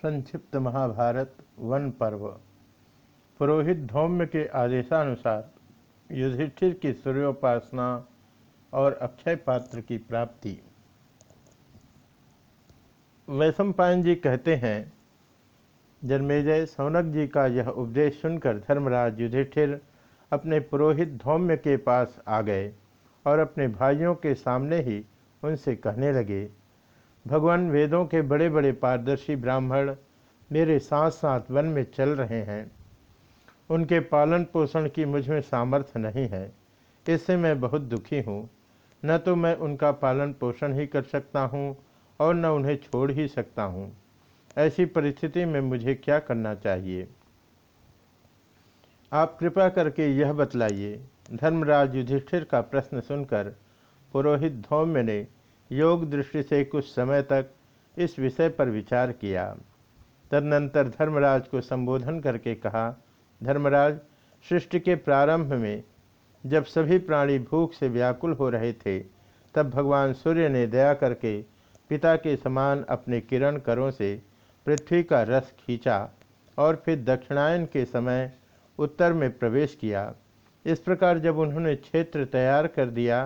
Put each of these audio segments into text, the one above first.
संक्षिप्त महाभारत वन पर्व। पुरोहित धौम्य के आदेशानुसार युधिष्ठिर की सूर्योपासना और अक्षय पात्र की प्राप्ति। वैशंपायन जी कहते हैं, जन्मेजय, सौनक जी का यह उपदेश सुनकर धर्मराज युधिष्ठिर अपने पुरोहित धौम्य के पास आ गए और अपने भाइयों के सामने ही उनसे कहने लगे भगवान वेदों के बड़े बड़े पारदर्शी ब्राह्मण मेरे साथ साथ वन में चल रहे हैं। उनके पालन पोषण की मुझमें सामर्थ्य नहीं है। इससे मैं बहुत दुखी हूँ। न तो मैं उनका पालन पोषण ही कर सकता हूँ और न उन्हें छोड़ ही सकता हूँ। ऐसी परिस्थिति में मुझे क्या करना चाहिए? आप कृपा करके यह बतलाइए। धर्मराज युधिष्ठिर का प्रश्न सुनकर पुरोहित धौम्य ने योग दृष्टि से कुछ समय तक इस विषय पर विचार किया। तदनंतर धर्मराज को संबोधन करके कहा, धर्मराज, सृष्टि के प्रारंभ में जब सभी प्राणी भूख से व्याकुल हो रहे थे, तब भगवान सूर्य ने दया करके पिता के समान अपने किरण करों से पृथ्वी का रस खींचा और फिर दक्षिणायन के समय उत्तर में प्रवेश किया। इस प्रकार जब उन्होंने क्षेत्र तैयार कर दिया,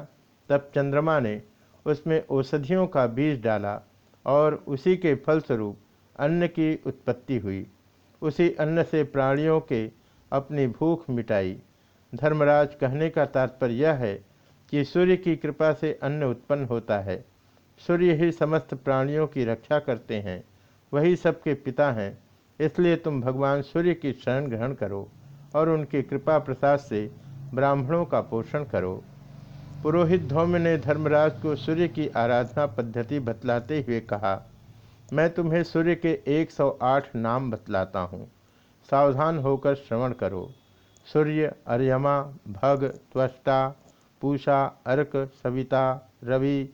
तब चंद्रमा ने उसमें औषधियों का बीज डाला और उसी के फलस्वरूप अन्न की उत्पत्ति हुई। उसी अन्न से प्राणियों के अपनी भूख मिटाई। धर्मराज कहने का तात्पर्य यह है कि सूर्य की कृपा से अन्न उत्पन्न होता है। सूर्य ही समस्त प्राणियों की रक्षा करते हैं। वही सबके पिता हैं। इसलिए तुम भगवान सूर्य की शरण ग्रहण करो और उनकी कृपा प्रसाद से ब्राह्मणों का पोषण करो। पुरोहित धौम्य ने धर्मराज को सूर्य की आराधना पद्धति बतलाते हुए कहा, मैं तुम्हें सूर्य के 108 नाम बतलाता हूँ। सावधान होकर श्रवण करो। सूर्य अर्यमा भग, त्वष्टा, पूषा, अर्क, सविता, रवि,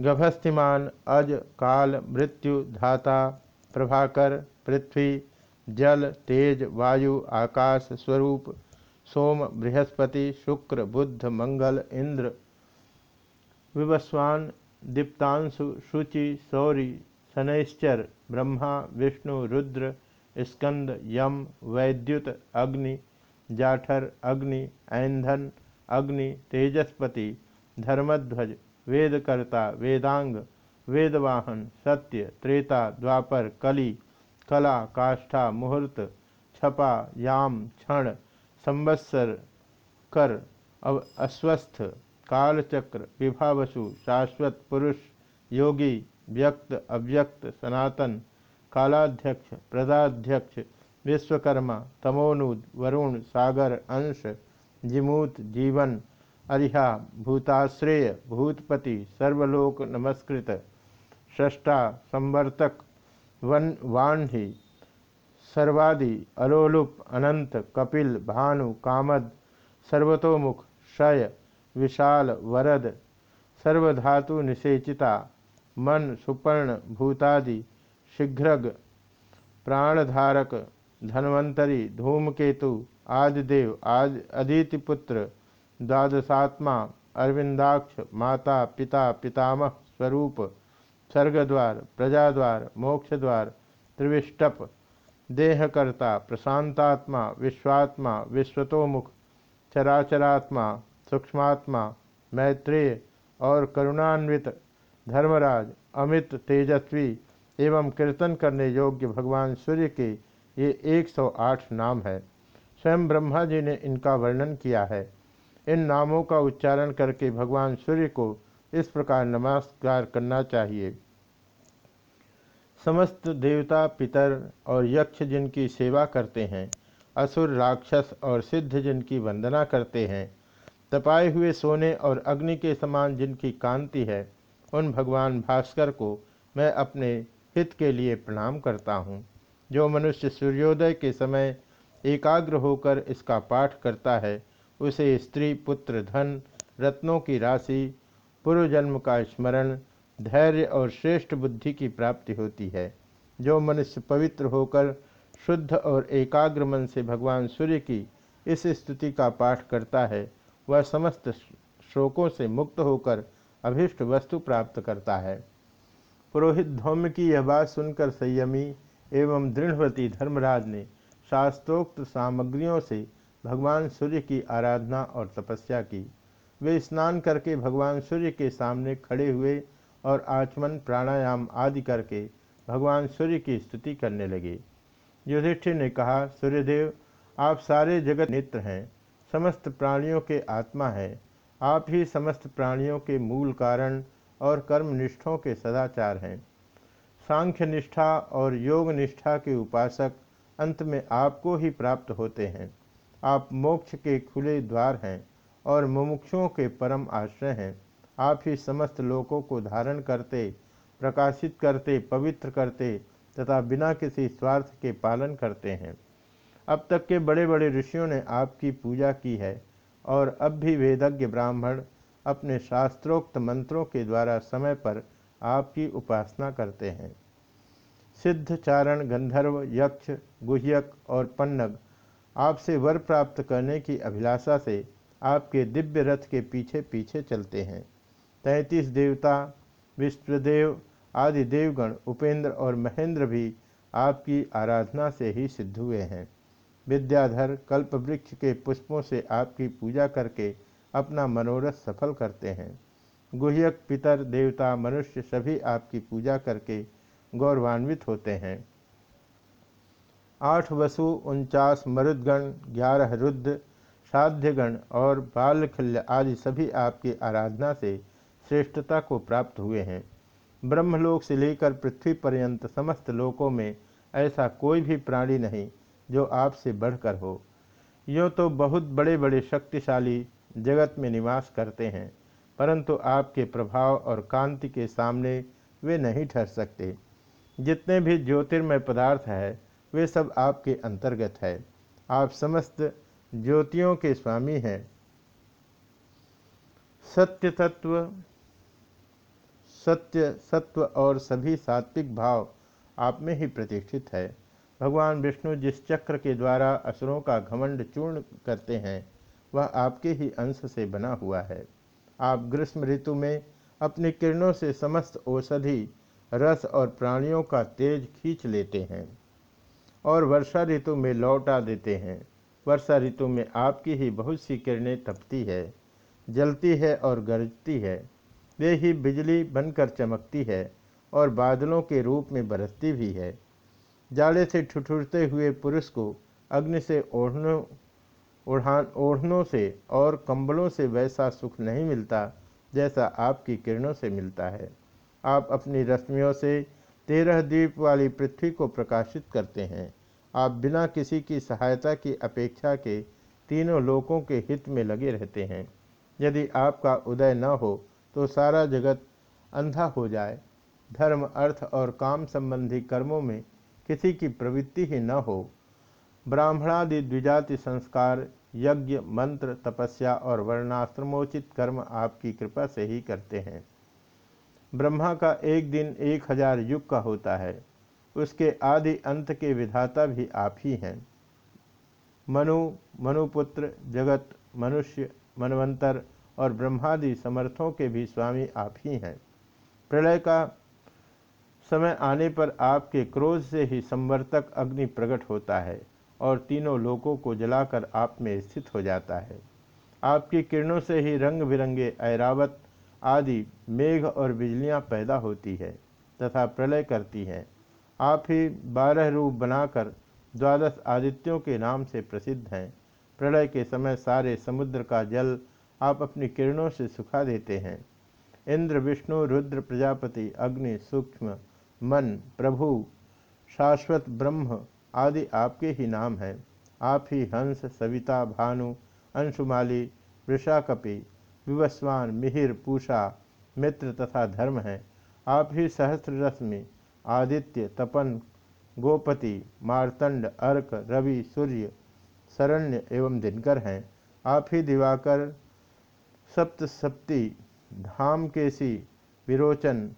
गभस्तिमान, अज, काल, मृत्यु, धाता, प्रभाकर, पृथ्वी, जल, तेज, वायु, आकाश, स्वरूप सोम, बृहस्पति, शुक्र बुद्ध मंगल, इंद्र, विवस्वान, दीप्तांशु, शुचि, सौरी, शनैश्चर, ब्रह्मा, विष्णु, रुद्र, स्कंद, यम, वैद्युत, अग्नि, जाठर, अग्नि, ऐंधन, अग्नि, तेजस्पति, धर्मध्वज, वेदकर्ता, वेदांग, वेदवाहन, सत्य, त्रेता, द्वापर, कली, कला, काष्ठा, मुहूर्त, छपा, याम, क्षण संवत्सर, कर, अव, अस्वस्थ, कालचक्र, विभावसु, शाश्वत, पुरुष, योगी, व्यक्त, अव्यक्त, सनातन, कालाध्यक्ष प्रदाध्यक्ष विश्वकर्मा तमोनुद वरुण, सागर, अंश, जिमूत, जीवन, अरिहा, भूताश्रेय, भूतपति, सर्वलोक नमस्कृत षष्टा संवर्तक, वन वाणी सर्वादि, अलोलुप, अनंत, कपिल, भानु, कामद, सर्वतोमुख शय विशाल, वरद, सर्वधातु निषेचिता, मन, सुपर्ण, भूतादि, शीघ्रग, प्राणधारक, धन्वंतरी, धूमकेतु, आदिदेव, आदि, अदितिपुत्र, द्वादशात्मा, अरविंदाक्ष, माता, पिता, पितामह, स्वरूप, स्वर्गद्वार, प्रजाद्वार, मोक्षद्वार, त्रिविष्टप देहकर्ता, प्रशांतात्मा, विश्वात्मा, विश्वतोमुख, चराचरात्मा, सूक्ष्मात्मा, मैत्रेय और करुणान्वित धर्मराज, अमित तेजस्वी एवं कीर्तन करने योग्य भगवान सूर्य के ये 108 नाम है। स्वयं ब्रह्मा जी ने इनका वर्णन किया है। इन नामों का उच्चारण करके भगवान सूर्य को इस प्रकार नमस्कार करना चाहिए। समस्त देवता, पितर और यक्ष जिनकी सेवा करते हैं, असुर, राक्षस और सिद्ध जिनकी वंदना करते हैं, तपाए हुए सोने और अग्नि के समान जिनकी कांति है, उन भगवान भास्कर को मैं अपने हित के लिए प्रणाम करता हूँ, जो मनुष्य सूर्योदय के समय एकाग्र होकर इसका पाठ करता है, उसे स्त्री, पुत्र, धन, रत्नों की राशि, पूर्वजन्म का स्मरण धैर्य और श्रेष्ठ बुद्धि की प्राप्ति होती है। जो मनुष्य पवित्र होकर शुद्ध और एकाग्र मन से भगवान सूर्य की इस स्तुति का पाठ करता है, वह समस्त शोकों से मुक्त होकर अभिष्ट वस्तु प्राप्त करता है। पुरोहित धौम्य की यह बात सुनकर संयमी एवं दृढ़वती धर्मराज ने शास्त्रोक्त सामग्रियों से भगवान सूर्य की आराधना और तपस्या की। वे स्नान करके भगवान सूर्य के सामने खड़े हुए और आचमन प्राणायाम आदि करके भगवान सूर्य की स्तुति करने लगे। युधिष्ठिर ने कहा, सूर्यदेव, आप सारे जगत नेत्र हैं, समस्त प्राणियों के आत्मा हैं। आप ही समस्त प्राणियों के मूल कारण और कर्मनिष्ठों के सदाचार हैं। सांख्य निष्ठा और योग निष्ठा के उपासक अंत में आपको ही प्राप्त होते हैं। आप मोक्ष के खुले द्वार हैं और मुमुक्षुओं के परम आश्रय हैं। आप ही समस्त लोकों को धारण करते, प्रकाशित करते, पवित्र करते तथा बिना किसी स्वार्थ के पालन करते हैं। अब तक के बड़े बड़े ऋषियों ने आपकी पूजा की है और अब भी वेदज्ञ ब्राह्मण अपने शास्त्रोक्त मंत्रों के द्वारा समय पर आपकी उपासना करते हैं। सिद्ध, चारण, गंधर्व, यक्ष, गुह्यक और पन्नग आपसे वर प्राप्त करने की अभिलाषा से आपके दिव्य रथ के पीछे पीछे चलते हैं। तैंतीस देवता विश्वदेव आदि देवगण, उपेंद्र और महेंद्र भी आपकी आराधना से ही सिद्ध हुए हैं। विद्याधर कल्प वृक्ष के पुष्पों से आपकी पूजा करके अपना मनोरथ सफल करते हैं। गुह्यक पितर देवता मनुष्य सभी आपकी पूजा करके गौरवान्वित होते हैं। आठ वसु, उनचास मरुदगण, ग्यारह रुद्र, साध्यगण और बालखल्य आदि सभी आपकी आराधना से श्रेष्ठता को प्राप्त हुए हैं। ब्रह्मलोक से लेकर पृथ्वी पर्यंत समस्त लोकों में ऐसा कोई भी प्राणी नहीं जो आपसे बढ़कर हो। यो तो बहुत बड़े बड़े शक्तिशाली जगत में निवास करते हैं, परंतु आपके प्रभाव और कांति के सामने वे नहीं ठहर सकते। जितने भी ज्योतिर्मय पदार्थ है, वे सब आपके अंतर्गत है। आप समस्त ज्योतियों के स्वामी हैं। सत्य तत्व सत्य, सत्व और सभी सात्विक भाव आप में ही प्रतिष्ठित है। भगवान विष्णु जिस चक्र के द्वारा असुरों का घमंड चूर्ण करते हैं, वह आपके ही अंश से बना हुआ है। आप ग्रीष्म ऋतु में अपनी किरणों से समस्त औषधि, रस और प्राणियों का तेज खींच लेते हैं और वर्षा ऋतु में लौटा देते हैं। वर्षा ऋतु में आपकी ही बहुत सी किरणें तपती है, जलती है और गरजती है। वे ही बिजली बनकर चमकती है और बादलों के रूप में बरसती भी है। जाले से ठुठुरते हुए पुरुष को अग्नि से ओढ़नों ओढ़ान ओढ़नों से और कंबलों से वैसा सुख नहीं मिलता जैसा आपकी किरणों से मिलता है। आप अपनी रश्मियों से तेरह द्वीप वाली पृथ्वी को प्रकाशित करते हैं। आप बिना किसी की सहायता की अपेक्षा के तीनों लोकों के हित में लगे रहते हैं। यदि आपका उदय न हो तो सारा जगत अंधा हो जाए। धर्म, अर्थ और काम संबंधी कर्मों में किसी की प्रवृत्ति ही न हो। ब्राह्मणादि द्विजाति संस्कार, यज्ञ, मंत्र, तपस्या और वर्णाश्रमोचित कर्म आपकी कृपा से ही करते हैं। ब्रह्मा का एक दिन एक हज़ार युग का होता है। उसके आदि अंत के विधाता भी आप ही हैं। मनु, मनुपुत्र, जगत, मनुष्य, मनवंतर और ब्रह्मादि समर्थों के भी स्वामी आप ही हैं। प्रलय का समय आने पर आपके क्रोध से ही संवर्तक अग्नि प्रकट होता है और तीनों लोकों को जलाकर आप में स्थित हो जाता है। आपकी किरणों से ही रंग बिरंगे ऐरावत आदि मेघ और बिजलियाँ पैदा होती है तथा प्रलय करती हैं। आप ही बारह रूप बनाकर द्वादश आदित्यों के नाम से प्रसिद्ध हैं। प्रलय के समय सारे समुद्र का जल आप अपनी किरणों से सुखा देते हैं। इंद्र, विष्णु, रुद्र, प्रजापति, अग्नि, सूक्ष्म, मन, प्रभु, शाश्वत ब्रह्म आदि आपके ही नाम हैं। आप ही हंस, सविता, भानु, अंशुमाली, वृषाकपि, विवस्वान, मिहिर, पूषा, मित्र तथा धर्म हैं। आप ही सहस्र रश्मि आदित्य, तपन, गोपति, मारतंड, अर्क, रवि, सूर्य, शरण्य एवं दिनकर हैं। आप ही दिवाकर सप्तसप्ति धाम केसी विरोचन,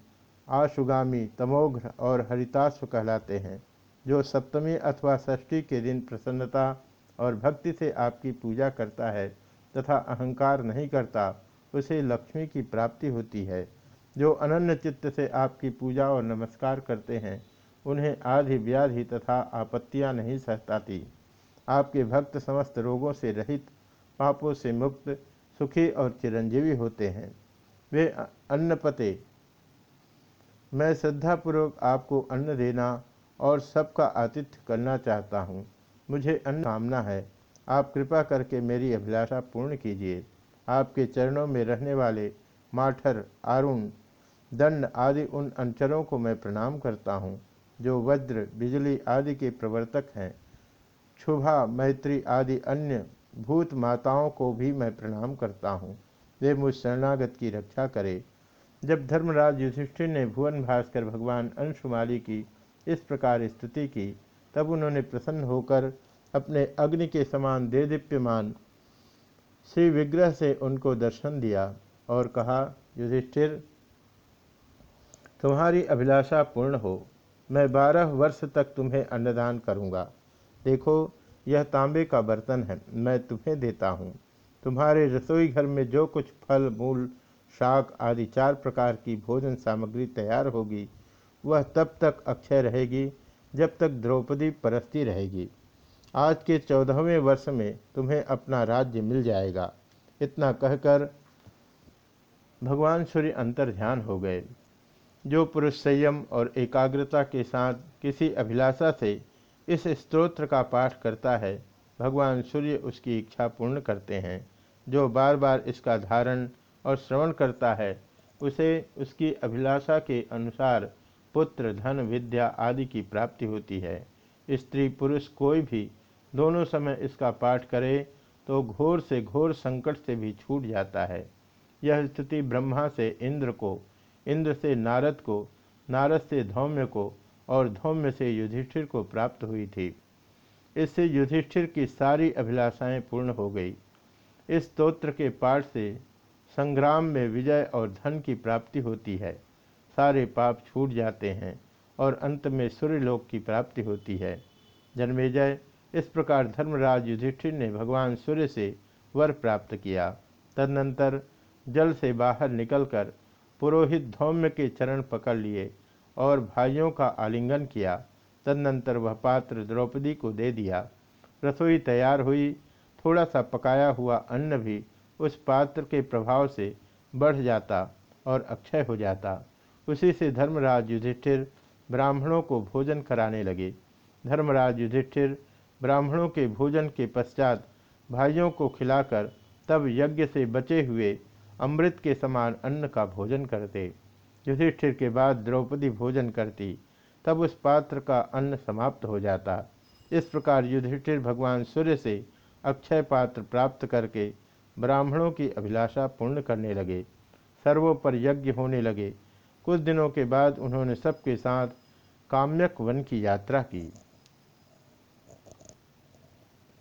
आशुगामी, तमोघ्र और हरिताश्व कहलाते हैं, जो सप्तमी अथवा षष्ठी के दिन प्रसन्नता और भक्ति से आपकी पूजा करता है तथा अहंकार नहीं करता, उसे लक्ष्मी की प्राप्ति होती है। जो अनन्य चित्त से आपकी पूजा और नमस्कार करते हैं, उन्हें आधि व्याधि तथा आपत्तियाँ नहीं सहताती। आपके भक्त समस्त रोगों से रहित, पापों से मुक्त सुखी और चिरंजीवी होते हैं। वे अन्नपते मैं श्रद्धापूर्वक आपको अन्न देना और सबका आतिथ्य करना चाहता हूँ। मुझे अन्न कामना है। आप कृपा करके मेरी अभिलाषा पूर्ण कीजिए। आपके चरणों में रहने वाले माठर, आरुण, दंड आदि उन अंचरों को मैं प्रणाम करता हूँ, जो वज्र, बिजली आदि के प्रवर्तक हैं। शुभा मैत्री आदि अन्य भूत माताओं को भी मैं प्रणाम करता हूँ। वे मुझ शरणागत की रक्षा करे। जब धर्मराज युधिष्ठिर ने भुवन भास्कर भगवान अंशुमाली की इस प्रकार स्तुति की, तब उन्होंने प्रसन्न होकर अपने अग्नि के समान दे दीप्यमान श्री विग्रह से उनको दर्शन दिया और कहा, युधिष्ठिर, तुम्हारी अभिलाषा पूर्ण हो। मैं बारह वर्ष तक तुम्हें अन्नदान करूँगा। देखो यह तांबे का बर्तन है, मैं तुम्हें देता हूँ। तुम्हारे रसोई घर में जो कुछ फल, मूल, शाक आदि चार प्रकार की भोजन सामग्री तैयार होगी, वह तब तक अक्षय रहेगी, जब तक द्रौपदी परस्ती रहेगी। आज के चौदहवें वर्ष में तुम्हें अपना राज्य मिल जाएगा। इतना कहकर भगवान सूर्य अंतर ध्यान हो गए। जो पुरुष संयम और एकाग्रता के साथ किसी अभिलाषा से इस स्तोत्र का पाठ करता है। भगवान सूर्य उसकी इच्छा पूर्ण करते हैं। जो बार बार इसका धारण और श्रवण करता है, उसे उसकी अभिलाषा के अनुसार पुत्र, धन, विद्या आदि की प्राप्ति होती है। स्त्री, पुरुष कोई भी दोनों समय इसका पाठ करे तो घोर से घोर संकट से भी छूट जाता है। यह स्थिति ब्रह्मा से इंद्र को, इंद्र से नारद को, नारद से धौम्य को और धौम्य से युधिष्ठिर को प्राप्त हुई थी। इससे युधिष्ठिर की सारी अभिलाषाएँ पूर्ण हो गई। इस स्तोत्र के पाठ से संग्राम में विजय और धन की प्राप्ति होती है। सारे पाप छूट जाते हैं और अंत में सूर्यलोक की प्राप्ति होती है। जन्मेजय, इस प्रकार धर्मराज युधिष्ठिर ने भगवान सूर्य से वर प्राप्त किया। तदनंतर जल से बाहर निकलकर पुरोहित धौम्य के चरण पकड़ लिए। और भाइयों का आलिंगन किया। तदनंतर वह पात्र द्रौपदी को दे दिया। रसोई तैयार हुई। थोड़ा सा पकाया हुआ अन्न भी उस पात्र के प्रभाव से बढ़ जाता और अक्षय हो जाता। उसी से धर्मराज युधिष्ठिर ब्राह्मणों को भोजन कराने लगे। धर्मराज युधिष्ठिर ब्राह्मणों के भोजन के पश्चात भाइयों को खिलाकर तब यज्ञ से बचे हुए अमृत के समान अन्न का भोजन करते। युधिष्ठिर के बाद द्रौपदी भोजन करती, तब उस पात्र का अन्न समाप्त हो जाता। इस प्रकार युधिष्ठिर भगवान सूर्य से अक्षय पात्र प्राप्त करके ब्राह्मणों की अभिलाषा पूर्ण करने लगे। सर्वोपर यज्ञ होने लगे। कुछ दिनों के बाद उन्होंने सबके साथ काम्यक वन की यात्रा की।